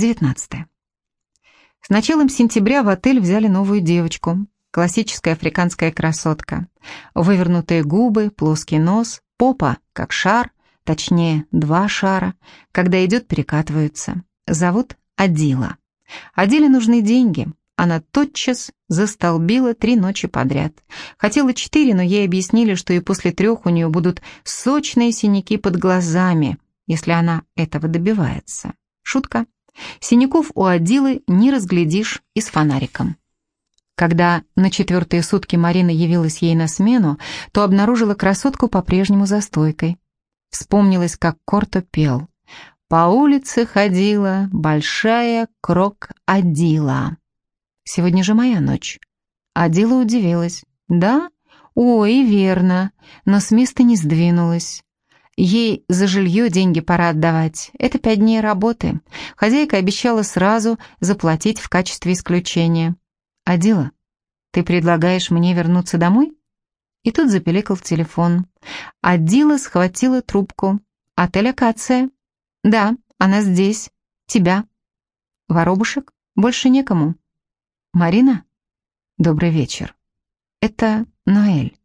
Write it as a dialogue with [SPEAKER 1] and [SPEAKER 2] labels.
[SPEAKER 1] 19. С началом сентября в отель взяли новую девочку. Классическая африканская красотка. Вывернутые губы, плоский нос, попа, как шар, точнее, два шара. Когда идет, перекатываются. Зовут Адила. Адиле нужны деньги. Она тотчас застолбила три ночи подряд. Хотела четыре, но ей объяснили, что и после трех у нее будут сочные синяки под глазами, если она этого добивается. Шутка. Синяков у Адилы не разглядишь и с фонариком. Когда на четвертые сутки Марина явилась ей на смену, то обнаружила красотку по-прежнему за стойкой. Вспомнилось, как Корто пел. «По улице ходила большая крок-адила». Сегодня же моя ночь. Адила удивилась. «Да? Ой, верно, но с места не сдвинулась. Ей за жилье деньги пора отдавать. Это пять дней работы. Хозяйка обещала сразу заплатить в качестве исключения. «Адила, ты предлагаешь мне вернуться домой?» И тут запеликал телефон. Адила схватила трубку. «Отель Акация?» «Да, она здесь. Тебя». «Воробушек? Больше некому». «Марина?» «Добрый вечер. Это Ноэль.